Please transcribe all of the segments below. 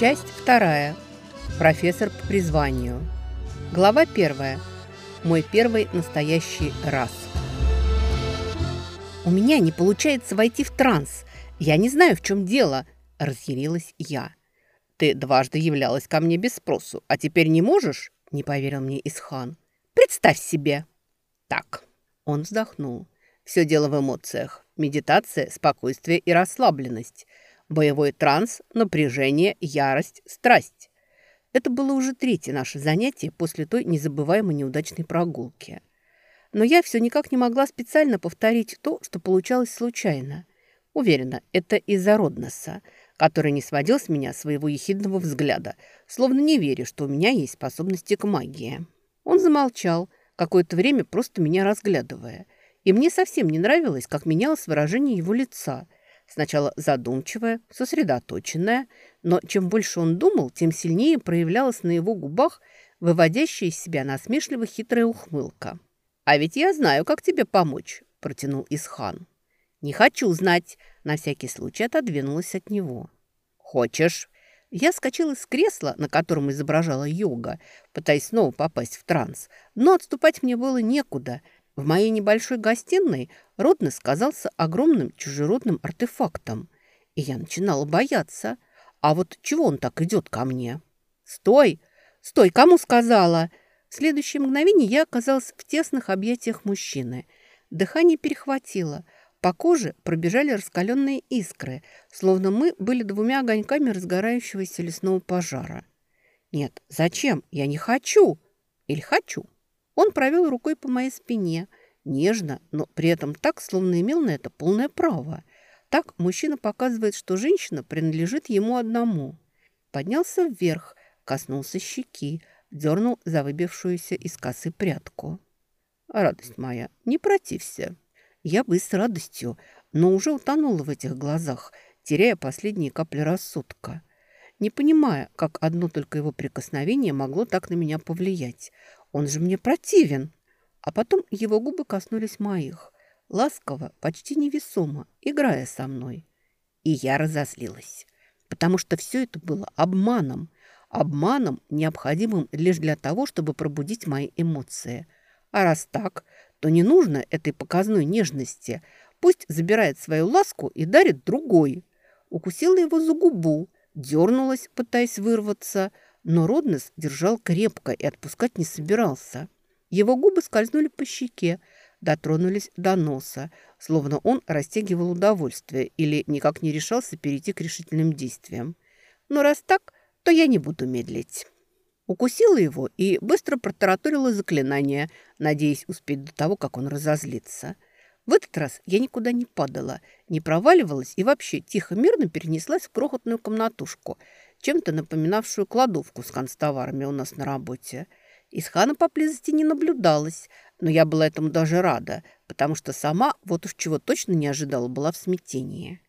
Часть вторая. Профессор по призванию. Глава первая. Мой первый настоящий раз. «У меня не получается войти в транс. Я не знаю, в чем дело», – разъярилась я. «Ты дважды являлась ко мне без спросу, а теперь не можешь?» – не поверил мне Исхан. «Представь себе!» «Так», – он вздохнул. «Все дело в эмоциях. Медитация, спокойствие и расслабленность. Боевой транс, напряжение, ярость, страсть. Это было уже третье наше занятие после той незабываемой неудачной прогулки. Но я все никак не могла специально повторить то, что получалось случайно. Уверена, это из-за Родноса, который не сводил с меня своего ехидного взгляда, словно не веря, что у меня есть способности к магии. Он замолчал, какое-то время просто меня разглядывая – и мне совсем не нравилось, как менялось выражение его лица. Сначала задумчивое, сосредоточенное, но чем больше он думал, тем сильнее проявлялась на его губах выводящая из себя насмешливо хитрая ухмылка. «А ведь я знаю, как тебе помочь», – протянул Исхан. «Не хочу знать», – на всякий случай отодвинулась от него. «Хочешь?» Я скочила с кресла, на котором изображала йога, пытаясь снова попасть в транс, но отступать мне было некуда – в моей небольшой гостиной Роднес казался огромным чужеродным артефактом, и я начинала бояться. А вот чего он так идет ко мне? «Стой! Стой! Кому сказала?» В следующее мгновение я оказалась в тесных объятиях мужчины. Дыхание перехватило. По коже пробежали раскаленные искры, словно мы были двумя огоньками разгорающегося лесного пожара. «Нет, зачем? Я не хочу!» «Или хочу?» Он провел рукой по моей спине, нежно, но при этом так, словно имел на это полное право. Так мужчина показывает, что женщина принадлежит ему одному. Поднялся вверх, коснулся щеки, дернул за выбившуюся из косы прядку. «Радость моя, не протився». Я бы с радостью, но уже утонула в этих глазах, теряя последние капли рассудка. Не понимая, как одно только его прикосновение могло так на меня повлиять. Он же мне противен. А потом его губы коснулись моих. Ласково, почти невесомо, играя со мной. И я разозлилась. Потому что все это было обманом. Обманом, необходимым лишь для того, чтобы пробудить мои эмоции. А раз так, то не нужно этой показной нежности. Пусть забирает свою ласку и дарит другой. Укусила его за губу, дернулась, пытаясь вырваться – но Роднес держал крепко и отпускать не собирался. Его губы скользнули по щеке, дотронулись до носа, словно он растягивал удовольствие или никак не решался перейти к решительным действиям. Но раз так, то я не буду медлить. Укусила его и быстро протараторила заклинание, надеясь успеть до того, как он разозлится. В этот раз я никуда не падала, не проваливалась и вообще тихо-мирно перенеслась в крохотную комнатушку – чем-то напоминавшую кладовку с констоварами у нас на работе. Из хана поблизости не наблюдалось, но я была этому даже рада, потому что сама, вот уж чего точно не ожидала, была в смятении.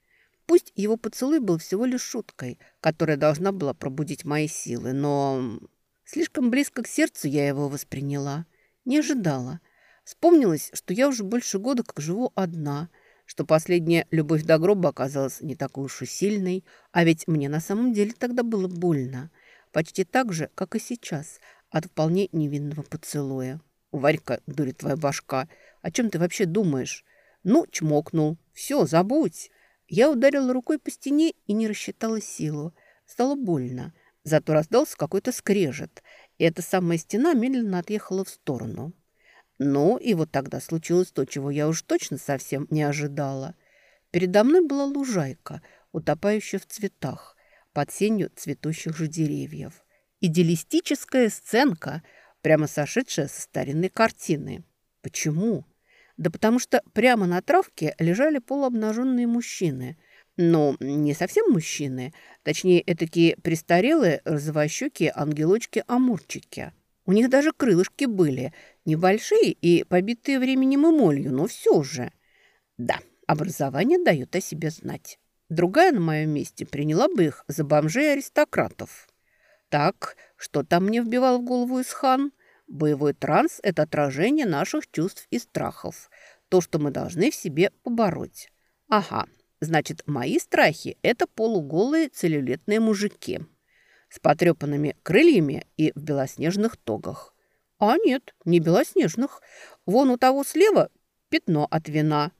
Пусть его поцелуй был всего лишь шуткой, которая должна была пробудить мои силы, но слишком близко к сердцу я его восприняла. Не ожидала. Вспомнилось, что я уже больше года как живу одна – что последняя любовь до гроба оказалась не такой уж и сильной, а ведь мне на самом деле тогда было больно. Почти так же, как и сейчас, от вполне невинного поцелуя. «Варька, дури твоя башка, о чем ты вообще думаешь?» «Ну, чмокнул. Все, забудь». Я ударила рукой по стене и не рассчитала силу. Стало больно. Зато раздался какой-то скрежет, и эта самая стена медленно отъехала в сторону. Ну, и вот тогда случилось то, чего я уж точно совсем не ожидала. Передо мной была лужайка, утопающая в цветах, под сенью цветущих же деревьев. Идеалистическая сценка, прямо сошедшая со старинной картины. Почему? Да потому что прямо на травке лежали полуобнаженные мужчины. Ну, не совсем мужчины, точнее, такие престарелые розовощекие ангелочки-амурчики. У них даже крылышки были, небольшие и побитые временем и молью, но все же. Да, образование дает о себе знать. Другая на моем месте приняла бы их за бомжей-аристократов. Так, что там мне вбивал в голову Исхан? Боевой транс – это отражение наших чувств и страхов. То, что мы должны в себе побороть. Ага, значит, мои страхи – это полуголые целлюлетные мужики. с потрепанными крыльями и в белоснежных тогах. А нет, не белоснежных. Вон у того слева пятно от вина.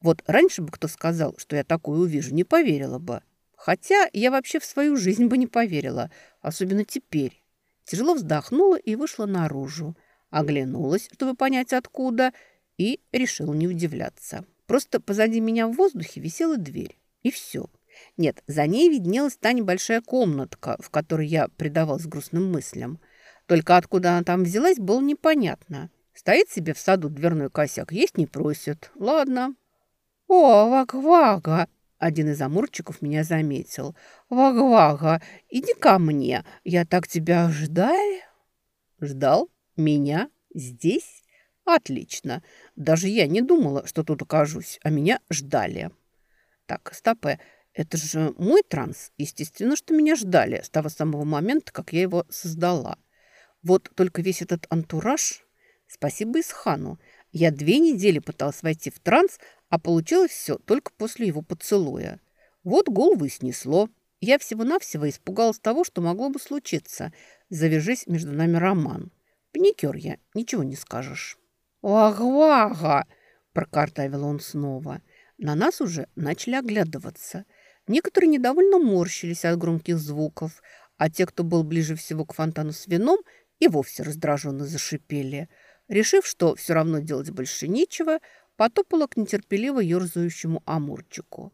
Вот раньше бы кто сказал, что я такое увижу, не поверила бы. Хотя я вообще в свою жизнь бы не поверила, особенно теперь. Тяжело вздохнула и вышла наружу. Оглянулась, чтобы понять откуда, и решила не удивляться. Просто позади меня в воздухе висела дверь. И все. Нет, за ней виднелась та небольшая комнатка, в которой я предавалась грустным мыслям. Только откуда она там взялась, было непонятно. Стоит себе в саду дверной косяк, есть не просит. Ладно. «О, Вагвага!» Один из амурчиков меня заметил. «Вагвага, иди ко мне, я так тебя ждал». «Ждал? Меня? Здесь? Отлично. Даже я не думала, что тут окажусь, а меня ждали». «Так, стопэ, это же мой транс. Естественно, что меня ждали с того самого момента, как я его создала. Вот только весь этот антураж... Спасибо Исхану. Я две недели пыталась войти в транс, а получилось все только после его поцелуя. Вот голову и снесло. Я всего-навсего испугалась того, что могло бы случиться. Завяжись между нами роман. Паникер я, ничего не скажешь. «Вага-вага!» – прокартавил он снова. На нас уже начали оглядываться – Некоторые недовольно морщились от громких звуков, а те, кто был ближе всего к фонтану с вином, и вовсе раздраженно зашипели. Решив, что все равно делать больше нечего, потопала к нетерпеливо ерзающему амурчику.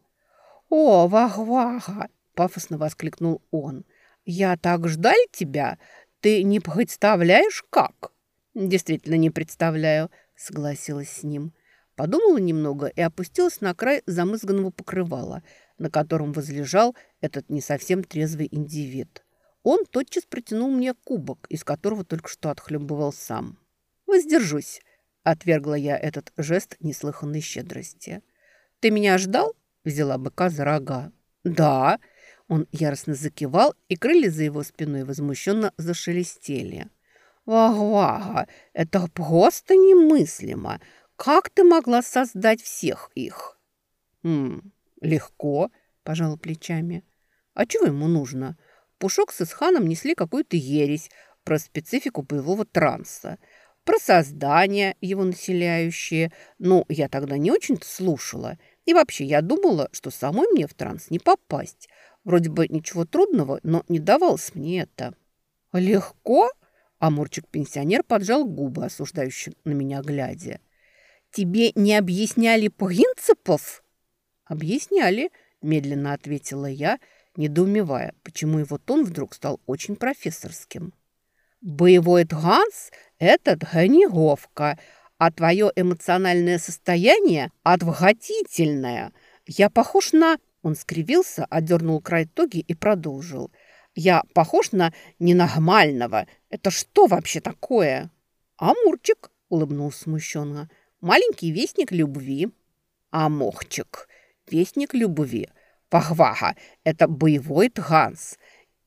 «О, вах-ваха!» – пафосно воскликнул он. «Я так ждал тебя! Ты не представляешь, как?» «Действительно не представляю», – согласилась с ним. Подумала немного и опустилась на край замызганного покрывала – на котором возлежал этот не совсем трезвый индивид. Он тотчас протянул мне кубок, из которого только что отхлебывал сам. «Воздержусь», — отвергла я этот жест неслыханной щедрости. «Ты меня ждал?» — взяла быка за рога. «Да», — он яростно закивал, и крылья за его спиной возмущенно зашелестели. «Вага-вага, это просто немыслимо! Как ты могла создать всех их?» «Хм, «Легко», – пожал плечами. «А чего ему нужно? Пушок с Исханом несли какую-то ересь про специфику боевого транса, про создание его населяющие. Ну, я тогда не очень-то слушала. И вообще, я думала, что самой мне в транс не попасть. Вроде бы ничего трудного, но не давалось мне это». «Легко?» – Амурчик-пенсионер поджал губы, осуждающий на меня глядя. «Тебе не объясняли принципов?» «Объясняли», – медленно ответила я, недоумевая, почему его тон вдруг стал очень профессорским. «Боевой тганс – это тганеговка, а твое эмоциональное состояние – отвратительное. Я похож на...» Он скривился, одернул край тоги и продолжил. «Я похож на ненормального. Это что вообще такое?» «Амурчик», – улыбнулся смущенно. «Маленький вестник любви». «Амохчик», вестник любви. Пахвага – это боевой тганс.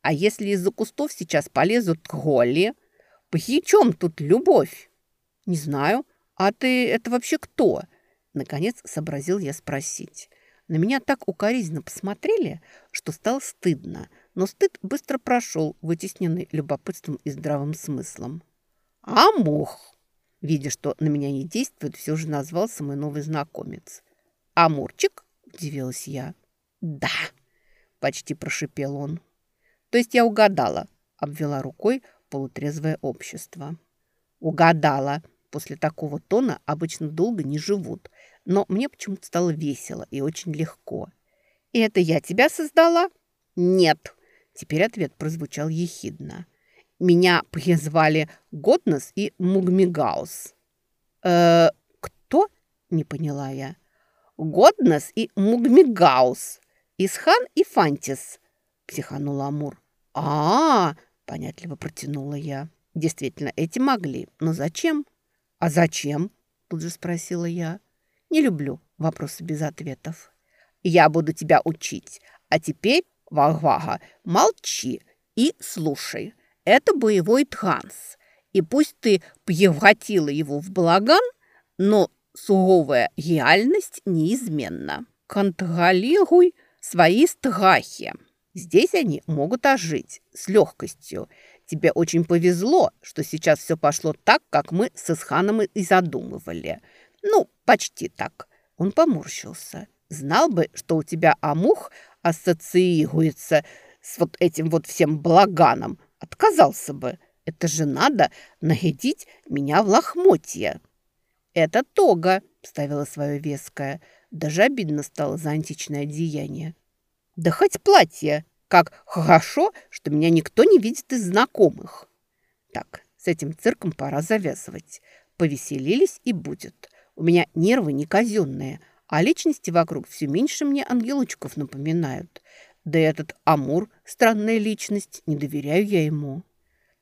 А если из-за кустов сейчас полезут голли? При чем тут любовь? Не знаю. А ты это вообще кто? Наконец сообразил я спросить. На меня так укоризненно посмотрели, что стало стыдно. Но стыд быстро прошел, вытесненный любопытством и здравым смыслом. «А мох!» Видя, что на меня не действует, все же назвался мой новый знакомец. «Амурчик?» удивилась я. «Да!» – почти прошипел он. «То есть я угадала?» – обвела рукой полутрезвое общество. «Угадала!» После такого тона обычно долго не живут, но мне почему-то стало весело и очень легко. «И это я тебя создала?» «Нет!» Теперь ответ прозвучал ехидно. «Меня призвали Готнес и Мугмигаус». «Э, кто?» – не поняла я. Годнес и Мугмигаус, Исхан и Фантис», – психанул Амур. а, -а, -а понятливо протянула я. «Действительно, эти могли, но зачем?» «А зачем?» – тут же спросила я. «Не люблю вопросы без ответов». «Я буду тебя учить, а теперь, Вагвага, молчи и слушай. Это боевой тханс, и пусть ты превратила его в балаган, но суровая реальность неизменна. Контролируй свои страхи. Здесь они могут ожить с легкостью. Тебе очень повезло, что сейчас все пошло так, как мы с Исханом и задумывали. Ну, почти так. Он поморщился. Знал бы, что у тебя Амух ассоциируется с вот этим вот всем благаном. Отказался бы. Это же надо нарядить меня в лохмотья. Это тога, ставила свое веское. Даже обидно стало за античное одеяние. Да хоть платье. Как хорошо, что меня никто не видит из знакомых. Так, с этим цирком пора завязывать. Повеселились и будет. У меня нервы не казенные, а личности вокруг все меньше мне ангелочков напоминают. Да и этот Амур – странная личность, не доверяю я ему.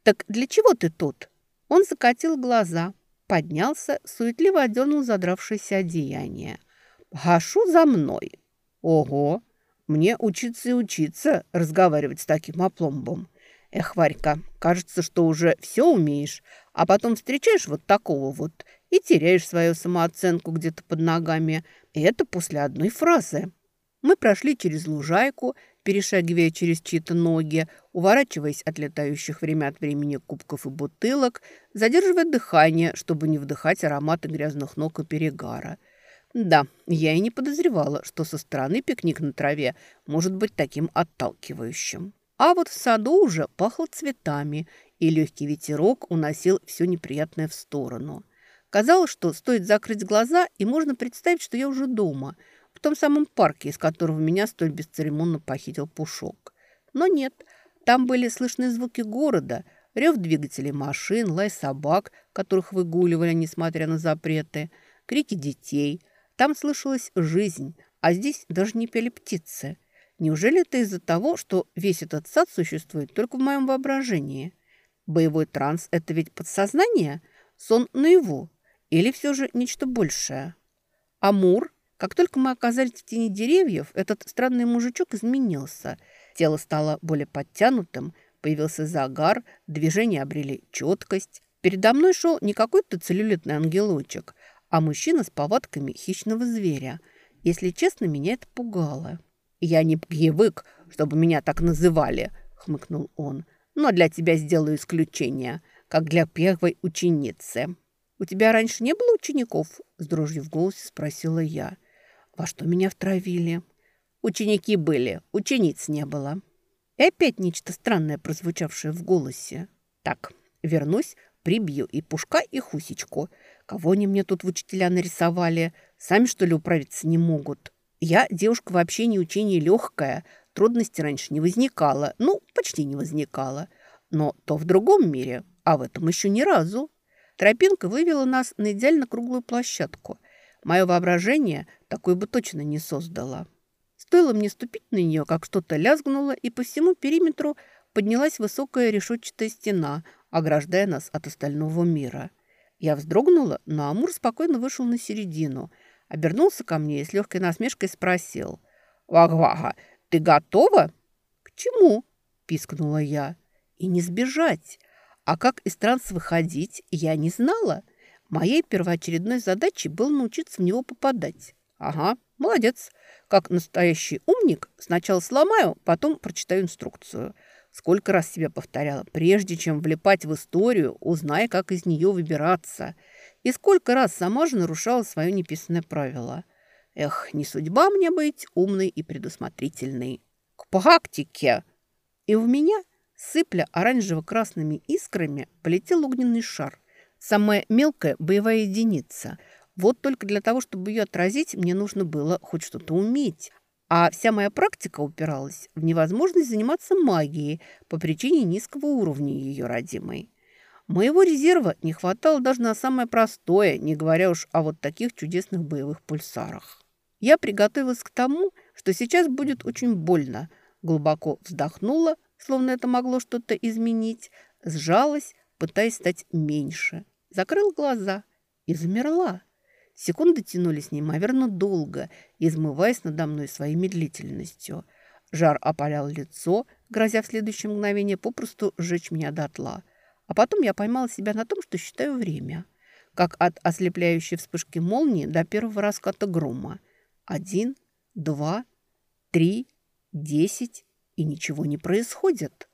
«Так для чего ты тут?» Он закатил глаза, поднялся, суетливо одернул задравшееся одеяние. «Гашу за мной!» «Ого! Мне учиться и учиться разговаривать с таким опломбом. Эх, Варька, кажется, что уже все умеешь, а потом встречаешь вот такого вот и теряешь свою самооценку где-то под ногами. И это после одной фразы. Мы прошли через лужайку, перешагивая через чьи-то ноги, уворачиваясь от летающих время от времени кубков и бутылок, задерживая дыхание, чтобы не вдыхать ароматы грязных ног и перегара – да, я и не подозревала, что со стороны пикник на траве может быть таким отталкивающим. А вот в саду уже пахло цветами, и легкий ветерок уносил все неприятное в сторону. Казалось, что стоит закрыть глаза, и можно представить, что я уже дома, в том самом парке, из которого меня столь бесцеремонно похитил Пушок. Но нет, там были слышны звуки города, рев двигателей машин, лай собак, которых выгуливали, несмотря на запреты, крики детей – там слышалась жизнь, а здесь даже не пели птицы. Неужели это из-за того, что весь этот сад существует только в моем воображении? Боевой транс – это ведь подсознание? Сон наяву? Или все же нечто большее? Амур? Как только мы оказались в тени деревьев, этот странный мужичок изменился. Тело стало более подтянутым, появился загар, движения обрели четкость. Передо мной шел не какой-то целлюлитный ангелочек, а мужчина с повадками хищного зверя. Если честно, меня это пугало. «Я не привык, чтобы меня так называли», — хмыкнул он. «Но для тебя сделаю исключение, как для первой ученицы». «У тебя раньше не было учеников?» — с дрожью в голосе спросила я. «Во что меня втравили?» «Ученики были, учениц не было». И опять нечто странное, прозвучавшее в голосе. «Так, вернусь, прибью и Пушка, и Хусечку. Кого они мне тут в учителя нарисовали? Сами, что ли, управиться не могут? Я девушка вообще не учение легкая. Трудностей раньше не возникало. Ну, почти не возникало. Но то в другом мире, а в этом еще ни разу. Тропинка вывела нас на идеально круглую площадку. Мое воображение такой бы точно не создало. Стоило мне ступить на нее, как что-то лязгнуло, и по всему периметру поднялась высокая решетчатая стена, ограждая нас от остального мира – я вздрогнула, но Амур спокойно вышел на середину, обернулся ко мне и с легкой насмешкой спросил. «Вага-вага, ты готова?» «К чему?» – пискнула я. «И не сбежать. А как из транса выходить, я не знала. Моей первоочередной задачей было научиться в него попадать. Ага, молодец. Как настоящий умник, сначала сломаю, потом прочитаю инструкцию. Сколько раз себе повторяла, прежде чем влипать в историю, узнай, как из нее выбираться. И сколько раз сама же нарушала свое неписанное правило. Эх, не судьба мне быть умной и предусмотрительной. К практике! И у меня, сыпля оранжево-красными искрами, полетел огненный шар. Самая мелкая боевая единица. Вот только для того, чтобы ее отразить, мне нужно было хоть что-то уметь. А вся моя практика упиралась в невозможность заниматься магией по причине низкого уровня ее родимой. Моего резерва не хватало даже на самое простое, не говоря уж о вот таких чудесных боевых пульсарах. Я приготовилась к тому, что сейчас будет очень больно. Глубоко вздохнула, словно это могло что-то изменить, сжалась, пытаясь стать меньше. Закрыл глаза и замерла. Секунды тянулись неимоверно долго, измываясь надо мной своей медлительностью. Жар опалял лицо, грозя в следующее мгновение попросту сжечь меня дотла. А потом я поймала себя на том, что считаю время. Как от ослепляющей вспышки молнии до первого раската грома. Один, два, три, десять. и ничего не происходит.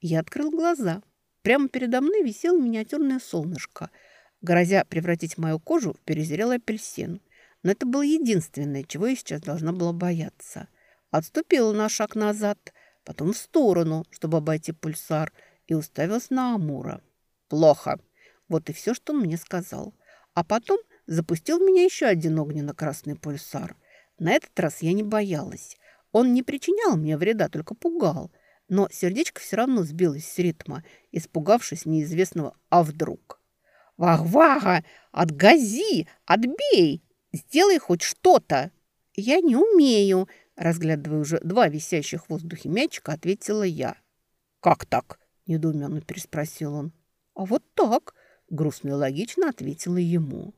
Я открыл глаза. Прямо передо мной висело миниатюрное солнышко, грозя превратить мою кожу в перезрелый апельсин. Но это было единственное, чего я сейчас должна была бояться. Отступила на шаг назад, потом в сторону, чтобы обойти пульсар, и уставилась на Амура. «Плохо». Вот и все, что он мне сказал. А потом запустил в меня еще один огненно-красный пульсар. На этот раз я не боялась. Он не причинял мне вреда, только пугал. Но сердечко все равно сбилось с ритма, испугавшись неизвестного «а вдруг?». «Вах-вага! Отгази! Отбей! Сделай хоть что-то!» «Я не умею!» Разглядывая уже два висящих в воздухе мячика, ответила я. «Как так?» – недоуменно переспросил он. «А вот так!» – грустно и логично ответила ему.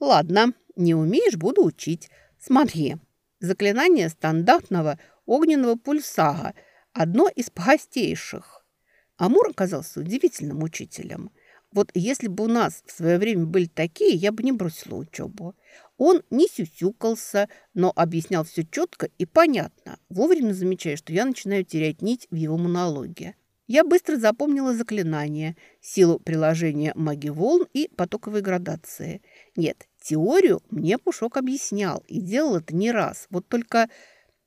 «Ладно, не умеешь – буду учить. Смотри, заклинание стандартного огненного пульсага – одно из простейших». Амур оказался удивительным учителем. Вот если бы у нас в свое время были такие, я бы не бросила учебу. Он не сюсюкался, но объяснял все четко и понятно, вовремя замечая, что я начинаю терять нить в его монологе. Я быстро запомнила заклинание, силу приложения магии волн и потоковой градации. Нет, теорию мне Пушок объяснял и делал это не раз. Вот только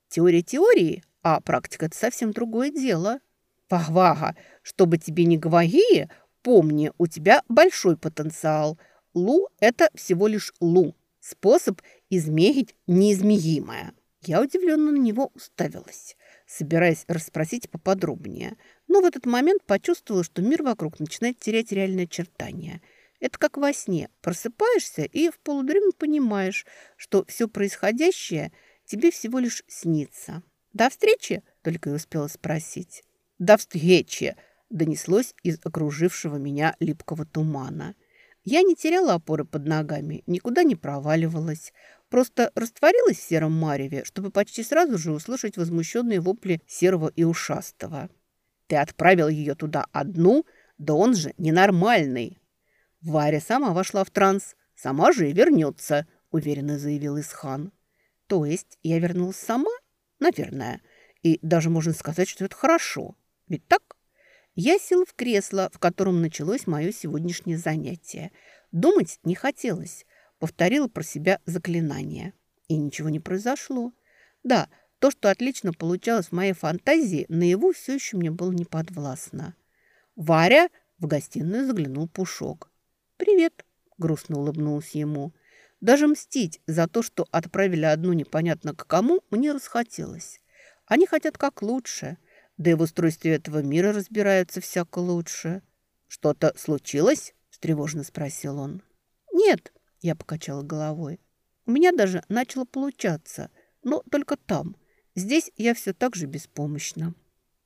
теория теории, а практика – это совсем другое дело. Пахвага, чтобы тебе не говорили, помни, у тебя большой потенциал. Лу – это всего лишь лу. Способ измерить неизмеримое. Я удивленно на него уставилась, собираясь расспросить поподробнее. Но в этот момент почувствовала, что мир вокруг начинает терять реальные очертания. Это как во сне. Просыпаешься и в полудреме понимаешь, что все происходящее тебе всего лишь снится. «До встречи?» – только и успела спросить. «До встречи!» – донеслось из окружившего меня липкого тумана. Я не теряла опоры под ногами, никуда не проваливалась. Просто растворилась в сером мареве, чтобы почти сразу же услышать возмущенные вопли серого и ушастого. «Ты отправил ее туда одну? Да он же ненормальный!» Варя сама вошла в транс. «Сама же и вернется», — уверенно заявил Исхан. «То есть я вернулась сама? Наверное. И даже можно сказать, что это хорошо. Ведь так?» Я села в кресло, в котором началось мое сегодняшнее занятие. Думать не хотелось. Повторила про себя заклинание. И ничего не произошло. Да, то, что отлично получалось в моей фантазии, наяву все еще мне было неподвластно. «Варя!» – в гостиную заглянул Пушок. «Привет!» – грустно улыбнулся ему. Даже мстить за то, что отправили одну непонятно к кому, мне расхотелось. Они хотят как лучше – да и в устройстве этого мира разбираются всяко лучше. «Что-то случилось?» – встревожно спросил он. «Нет», – я покачала головой. «У меня даже начало получаться, но только там. Здесь я все так же беспомощна».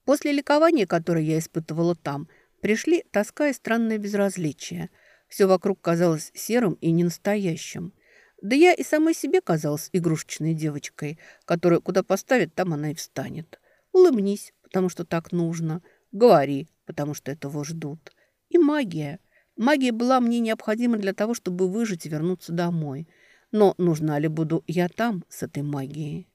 После ликования, которое я испытывала там, пришли тоска и странное безразличие. Все вокруг казалось серым и ненастоящим. Да я и самой себе казалась игрушечной девочкой, которую куда поставят, там она и встанет. Улыбнись, потому что так нужно. Говори, потому что этого ждут. И магия. Магия была мне необходима для того, чтобы выжить и вернуться домой. Но нужна ли буду я там с этой магией?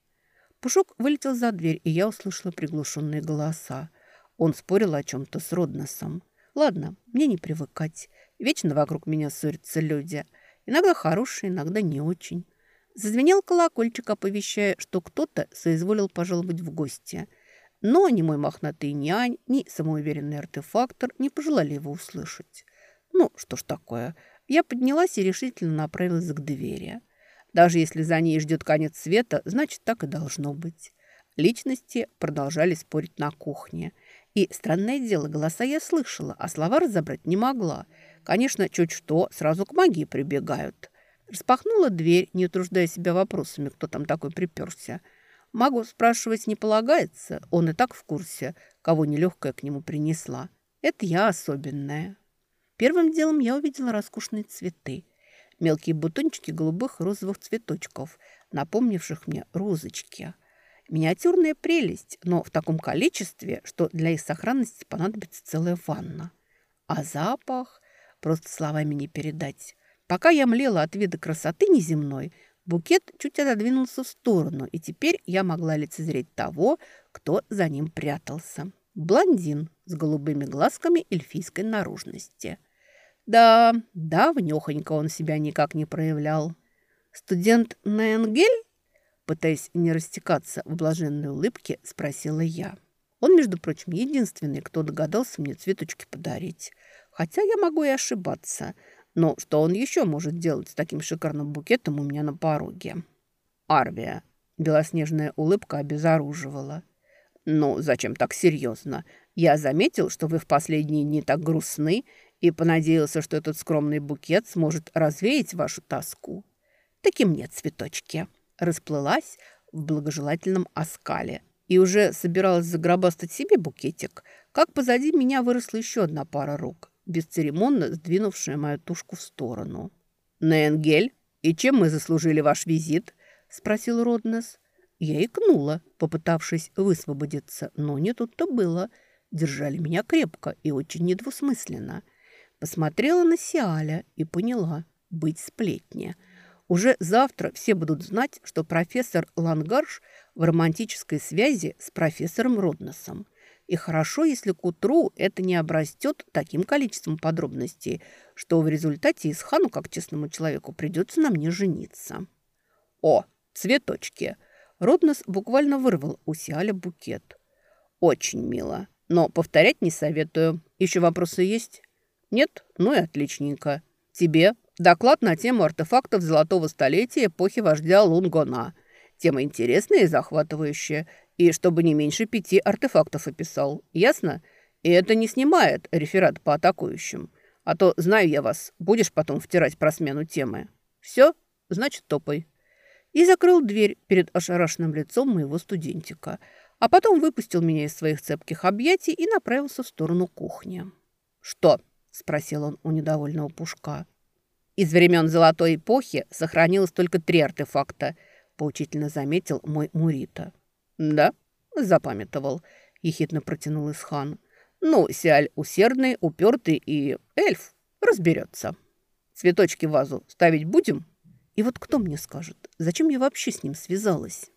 Пушок вылетел за дверь, и я услышала приглушенные голоса. Он спорил о чем-то с Родносом. Ладно, мне не привыкать. Вечно вокруг меня ссорятся люди. Иногда хорошие, иногда не очень. Зазвенел колокольчик, оповещая, что кто-то соизволил пожаловать в гости – но ни мой мохнатый нянь, ни самоуверенный артефактор не пожелали его услышать. Ну, что ж такое. Я поднялась и решительно направилась к двери. Даже если за ней ждет конец света, значит, так и должно быть. Личности продолжали спорить на кухне. И, странное дело, голоса я слышала, а слова разобрать не могла. Конечно, чуть что, сразу к магии прибегают. Распахнула дверь, не утруждая себя вопросами, кто там такой приперся – Магу спрашивать не полагается, он и так в курсе, кого нелегкая к нему принесла. Это я особенная. Первым делом я увидела роскошные цветы. Мелкие бутончики голубых розовых цветочков, напомнивших мне розочки. Миниатюрная прелесть, но в таком количестве, что для их сохранности понадобится целая ванна. А запах просто словами не передать. Пока я млела от вида красоты неземной, Букет чуть отодвинулся в сторону, и теперь я могла лицезреть того, кто за ним прятался. Блондин с голубыми глазками эльфийской наружности. Да, давнёхонько он себя никак не проявлял. «Студент Ненгель?» Пытаясь не растекаться в блаженной улыбке, спросила я. Он, между прочим, единственный, кто догадался мне цветочки подарить. Хотя я могу и ошибаться. Но что он еще может делать с таким шикарным букетом у меня на пороге? Арвия. Белоснежная улыбка обезоруживала. «Ну, зачем так серьезно? Я заметил, что вы в последние дни так грустны и понадеялся, что этот скромный букет сможет развеять вашу тоску. Таки мне цветочки». Расплылась в благожелательном оскале и уже собиралась загробастать себе букетик, как позади меня выросла еще одна пара рук, бесцеремонно сдвинувшая мою тушку в сторону. «Ненгель, и чем мы заслужили ваш визит?» – спросил Роднес. Я икнула, попытавшись высвободиться, но не тут-то было. Держали меня крепко и очень недвусмысленно. Посмотрела на Сиаля и поняла – быть сплетнее. Уже завтра все будут знать, что профессор Лангарш в романтической связи с профессором Роднесом. И хорошо, если к утру это не обрастет таким количеством подробностей, что в результате Исхану, как честному человеку, придется на мне жениться. О, цветочки! Роднос буквально вырвал у Сиаля букет. «Очень мило, но повторять не советую. Еще вопросы есть?» «Нет? Ну и отличненько. Тебе доклад на тему артефактов золотого столетия эпохи вождя Лунгона. Тема интересная и захватывающая, и чтобы не меньше пяти артефактов описал. Ясно? И это не снимает реферат по атакующим. А то, знаю я вас, будешь потом втирать про смену темы. Все? Значит, топай» и закрыл дверь перед ошарашенным лицом моего студентика, а потом выпустил меня из своих цепких объятий и направился в сторону кухни. «Что?» – спросил он у недовольного Пушка. «Из времен Золотой эпохи сохранилось только три артефакта», – поучительно заметил мой Мурита. «Да?» – запамятовал, – ехидно протянул Исхан. «Ну, Сиаль усердный, упертый и эльф. Разберется. Цветочки в вазу ставить будем?» И вот кто мне скажет, зачем я вообще с ним связалась?